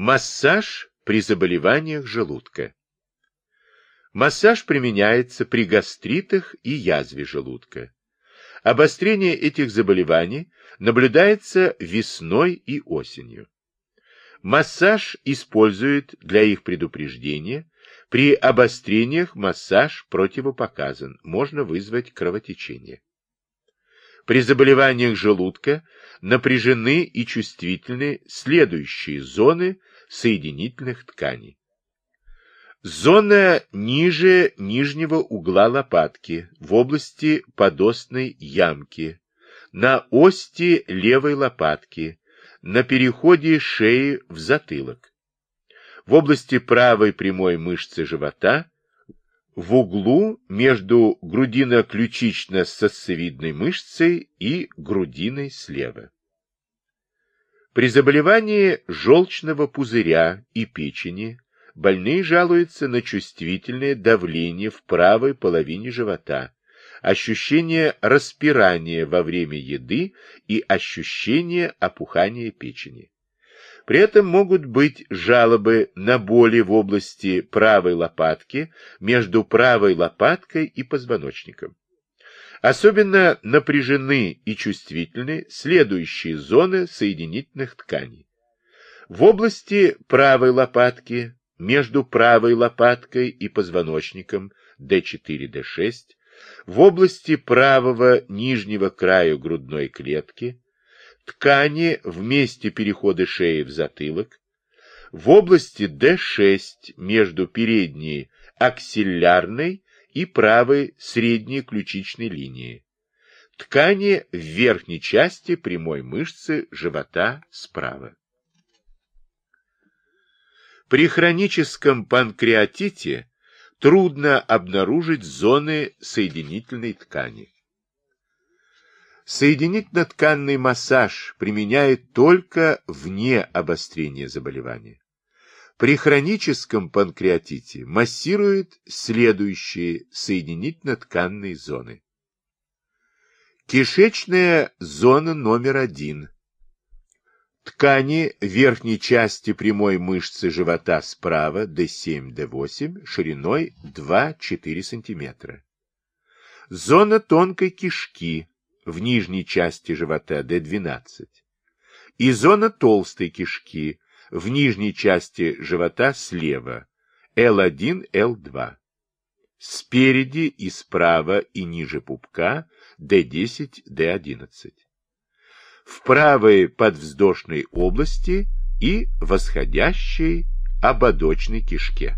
Массаж при заболеваниях желудка. Массаж применяется при гастритах и язве желудка. Обострение этих заболеваний наблюдается весной и осенью. Массаж используют для их предупреждения. При обострениях массаж противопоказан, можно вызвать кровотечение. При заболеваниях желудка напряжены и чувствительны следующие зоны соединительных тканей. Зона ниже нижнего угла лопатки, в области подостной ямки, на ости левой лопатки, на переходе шеи в затылок, в области правой прямой мышцы живота, в углу между грудино-ключично-сосцевидной мышцей и грудиной слева. При заболевании желчного пузыря и печени больные жалуются на чувствительное давление в правой половине живота, ощущение распирания во время еды и ощущение опухания печени. При этом могут быть жалобы на боли в области правой лопатки, между правой лопаткой и позвоночником. Особенно напряжены и чувствительны следующие зоны соединительных тканей. В области правой лопатки, между правой лопаткой и позвоночником D4-D6, в области правого нижнего края грудной клетки, ткани в месте перехода шеи в затылок, в области D6 между передней аксиллярной и правой средней ключичной линией, ткани в верхней части прямой мышцы живота справа. При хроническом панкреатите трудно обнаружить зоны соединительной ткани. Соединительно-тканный массаж применяют только вне обострения заболевания. При хроническом панкреатите массируют следующие соединительно-тканные зоны. Кишечная зона номер один. Ткани верхней части прямой мышцы живота справа D7-D8 шириной 2-4 см. Зона тонкой кишки в нижней части живота D12 и зона толстой кишки в нижней части живота слева L1, L2. Спереди и справа и ниже пупка D10, D11. В правой подвздошной области и восходящей ободочной кишке.